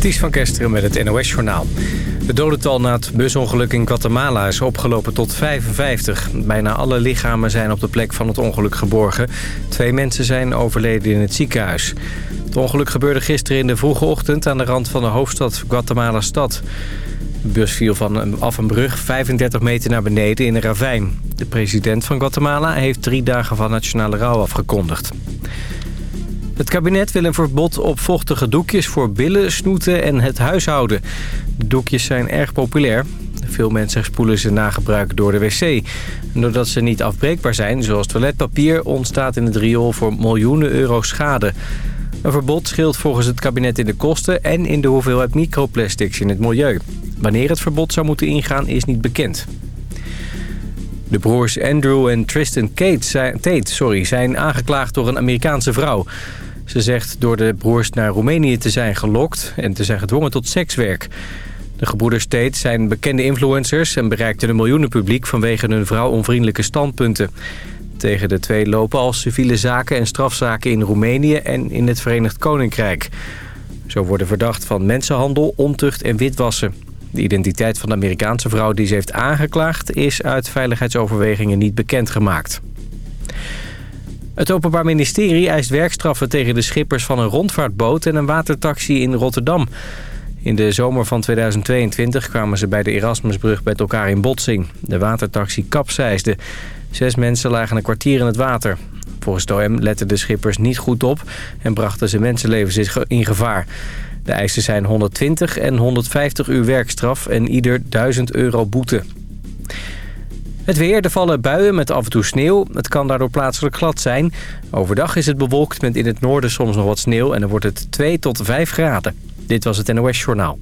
Ties van Kesteren met het NOS-journaal. Het dodental na het busongeluk in Guatemala is opgelopen tot 55. Bijna alle lichamen zijn op de plek van het ongeluk geborgen. Twee mensen zijn overleden in het ziekenhuis. Het ongeluk gebeurde gisteren in de vroege ochtend aan de rand van de hoofdstad Guatemala-stad. De bus viel van af een brug 35 meter naar beneden in een ravijn. De president van Guatemala heeft drie dagen van nationale rouw afgekondigd. Het kabinet wil een verbod op vochtige doekjes voor billen, snoeten en het huishouden. De doekjes zijn erg populair. Veel mensen spoelen ze na gebruik door de wc. Doordat ze niet afbreekbaar zijn, zoals toiletpapier... ontstaat in het riool voor miljoenen euro schade. Een verbod scheelt volgens het kabinet in de kosten... en in de hoeveelheid microplastics in het milieu. Wanneer het verbod zou moeten ingaan, is niet bekend. De broers Andrew en Tristan Tate sorry, zijn aangeklaagd door een Amerikaanse vrouw... Ze zegt door de broers naar Roemenië te zijn gelokt en te zijn gedwongen tot sekswerk. De gebroeders Tate zijn bekende influencers en bereikten een miljoenen publiek vanwege hun vrouwonvriendelijke standpunten. Tegen de twee lopen al civiele zaken en strafzaken in Roemenië en in het Verenigd Koninkrijk. Zo worden verdacht van mensenhandel, ontucht en witwassen. De identiteit van de Amerikaanse vrouw die ze heeft aangeklaagd is uit veiligheidsoverwegingen niet bekendgemaakt. Het Openbaar Ministerie eist werkstraffen tegen de schippers van een rondvaartboot en een watertaxi in Rotterdam. In de zomer van 2022 kwamen ze bij de Erasmusbrug met elkaar in botsing. De watertaxi kapseisde. Zes mensen lagen een kwartier in het water. Volgens de OM letten de schippers niet goed op en brachten ze mensenlevens in gevaar. De eisen zijn 120 en 150 uur werkstraf en ieder 1000 euro boete. Het weer, er vallen buien met af en toe sneeuw. Het kan daardoor plaatselijk glad zijn. Overdag is het bewolkt met in het noorden soms nog wat sneeuw... en dan wordt het 2 tot 5 graden. Dit was het NOS Journaal.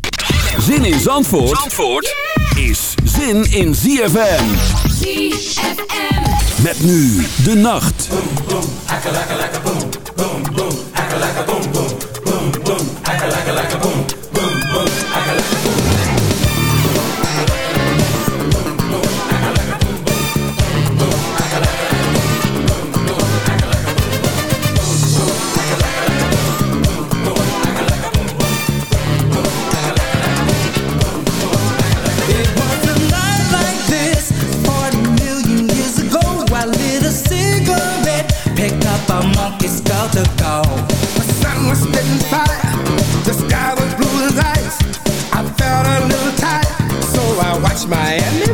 Zin in Zandvoort, Zandvoort is zin in ZFM. ZFM. Met nu de nacht. Boom, boom, boom, Miami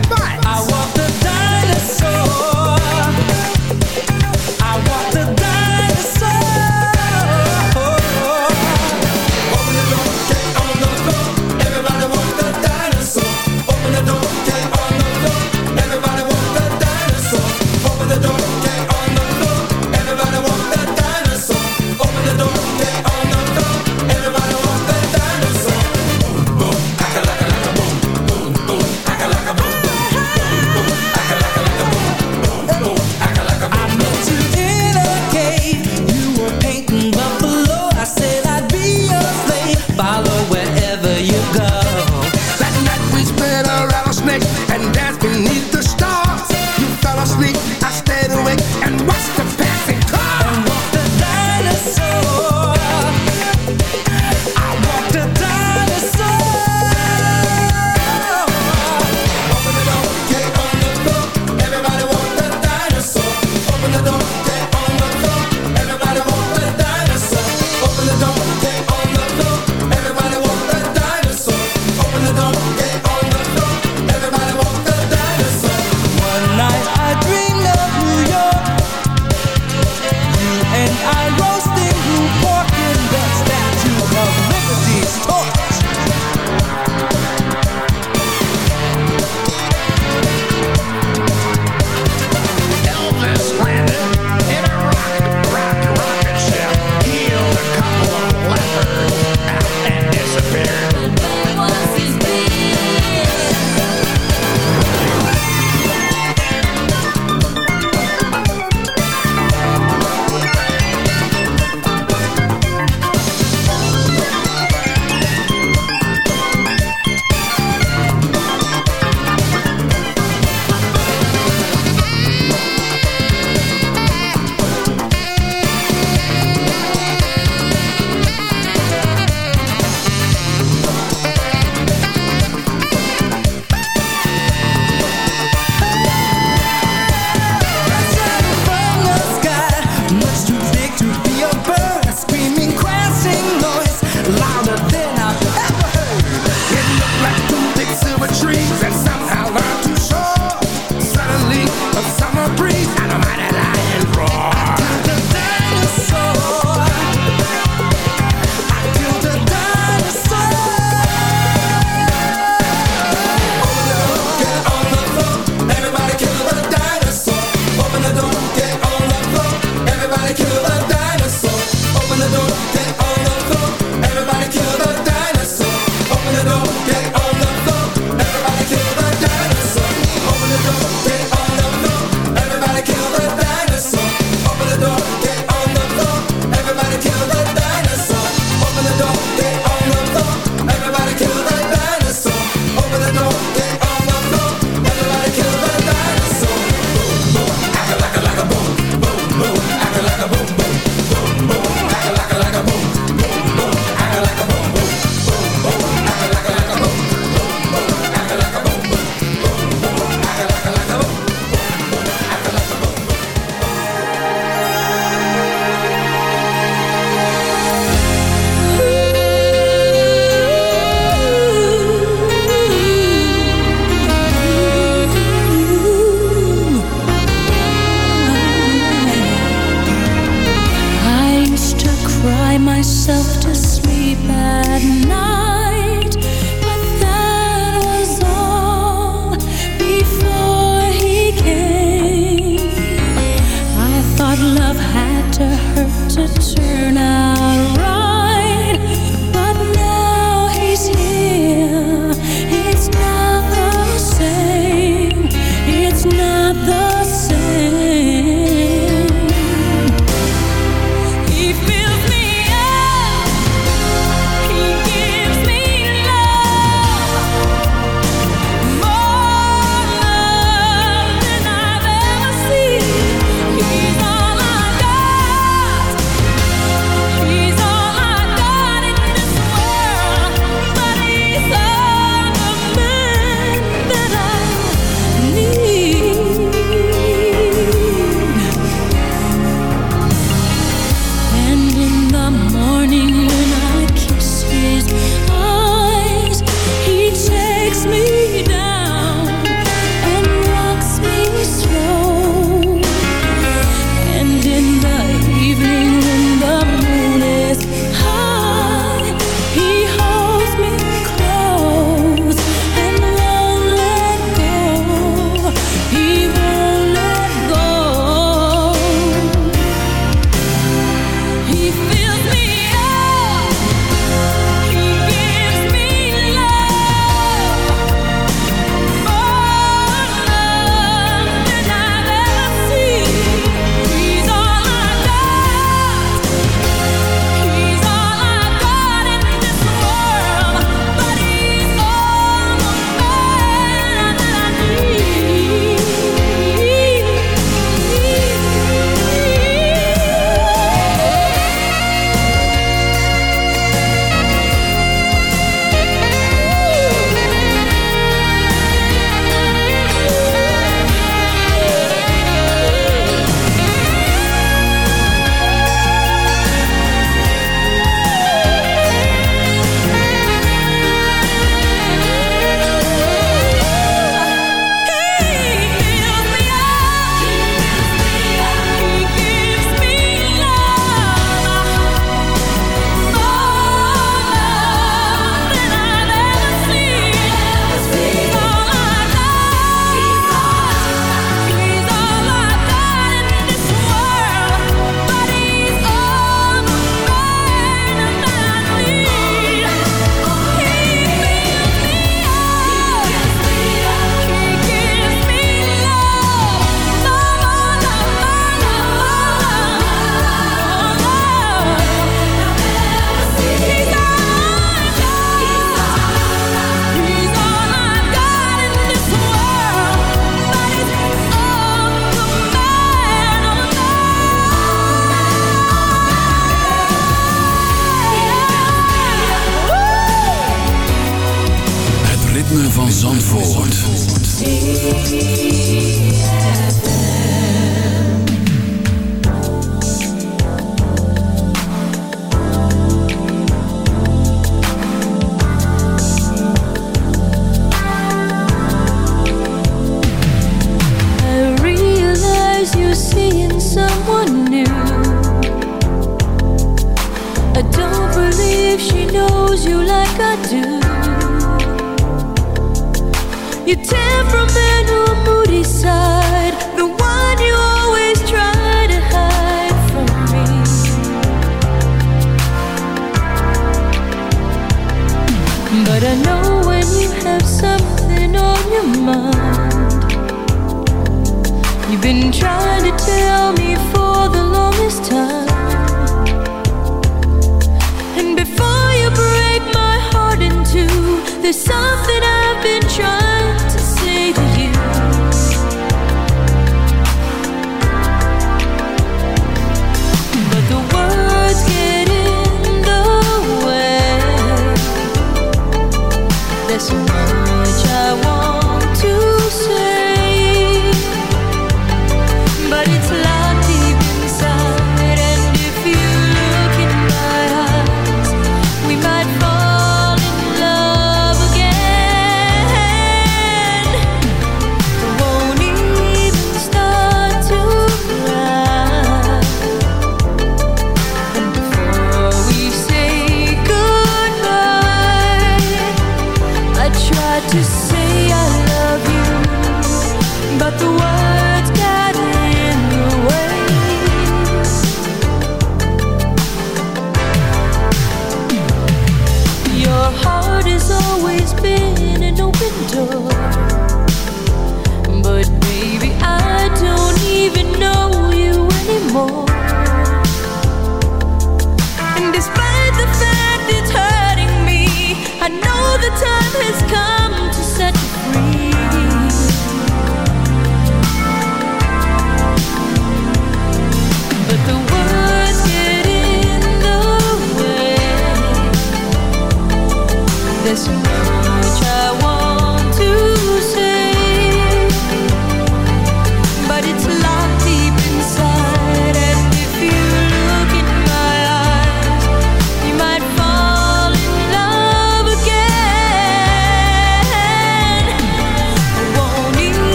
desse mundo.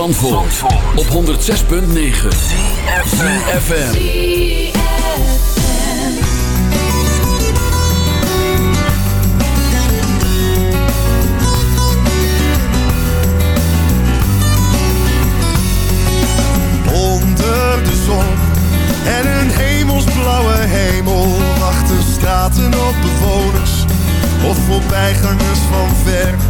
Zandvoort, op 106.9 CFFM Onder de zon en een hemelsblauwe hemel Wachten straten op bewoners of voorbijgangers van ver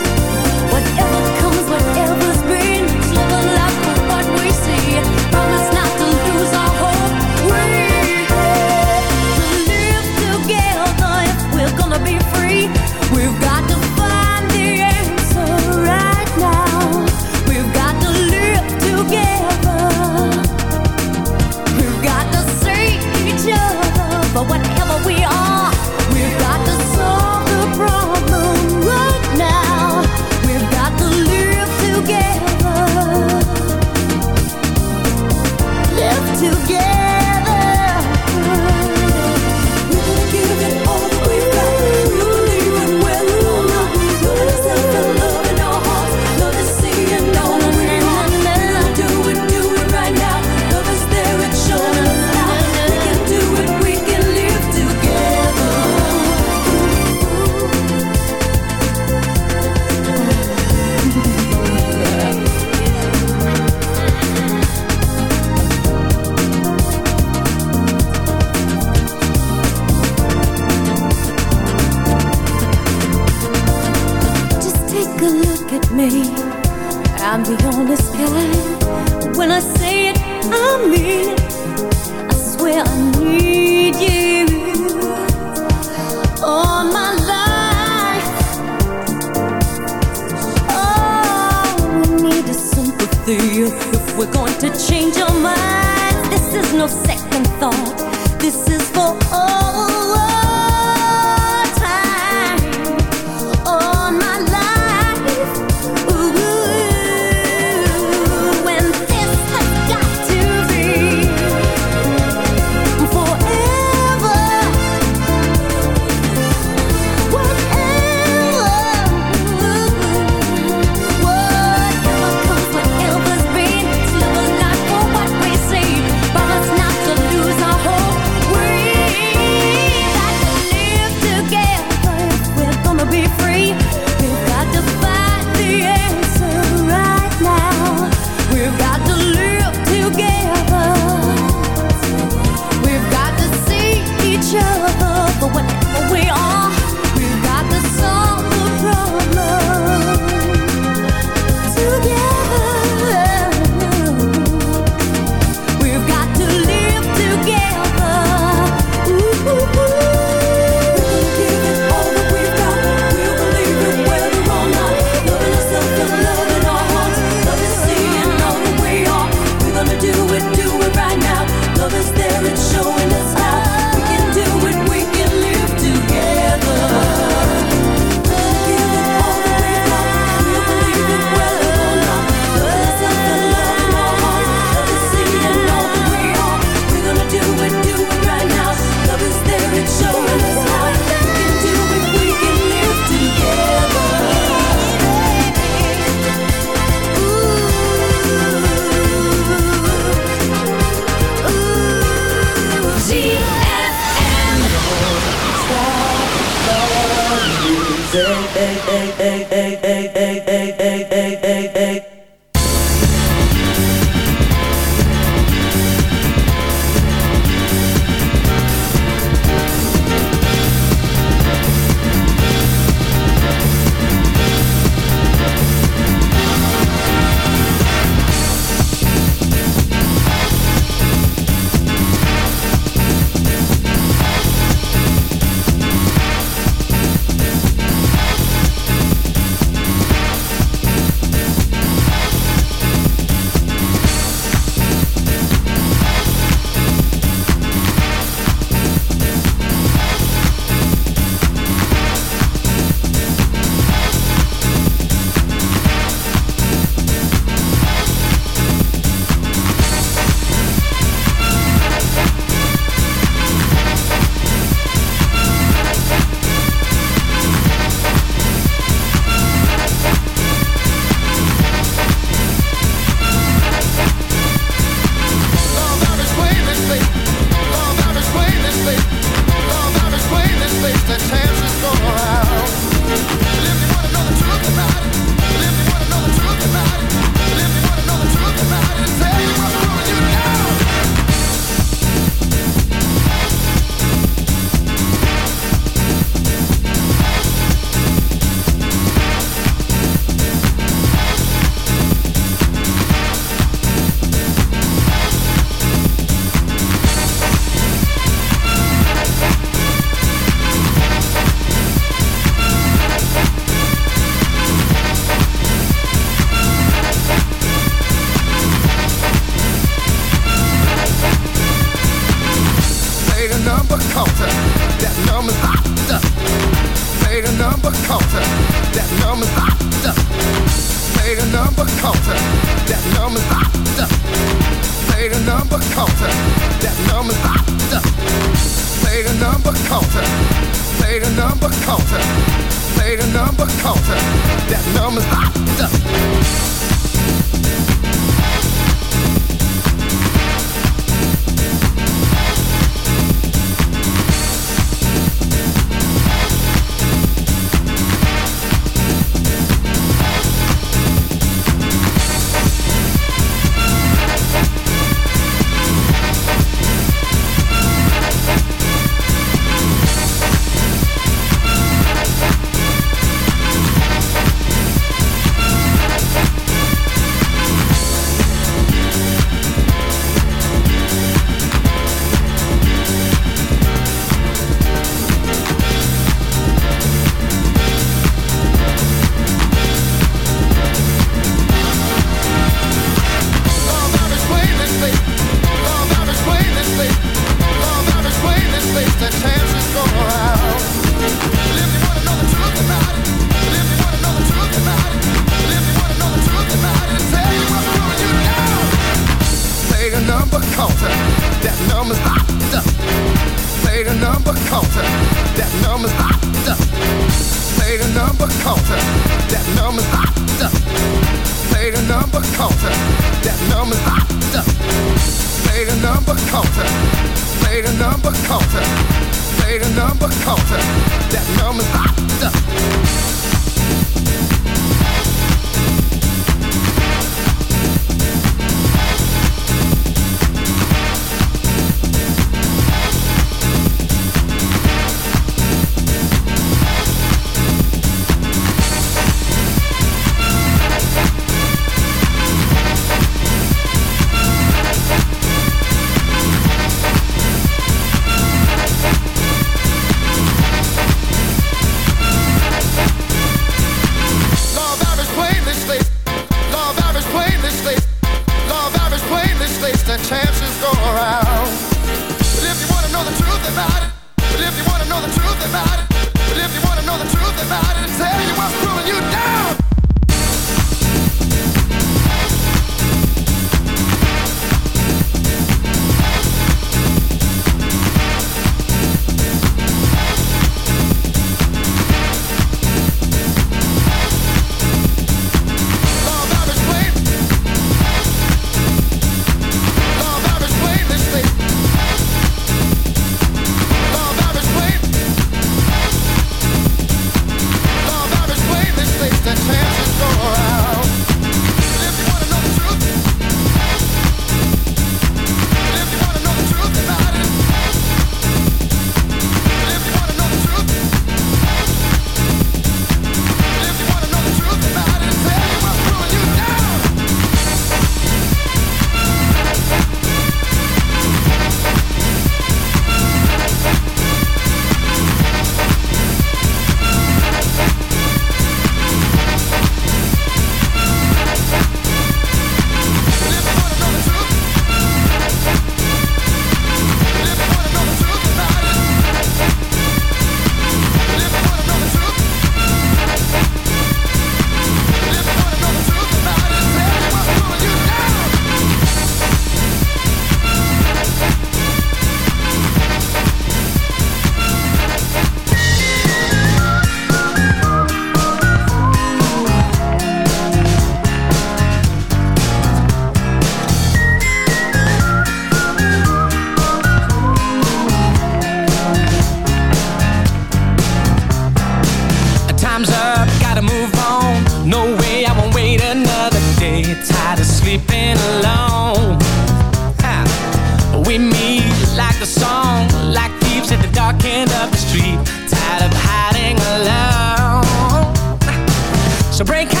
So break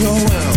your world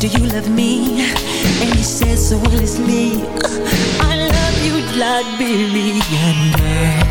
do you love me? And he says, so will it's me. I love you, like baby. And girl.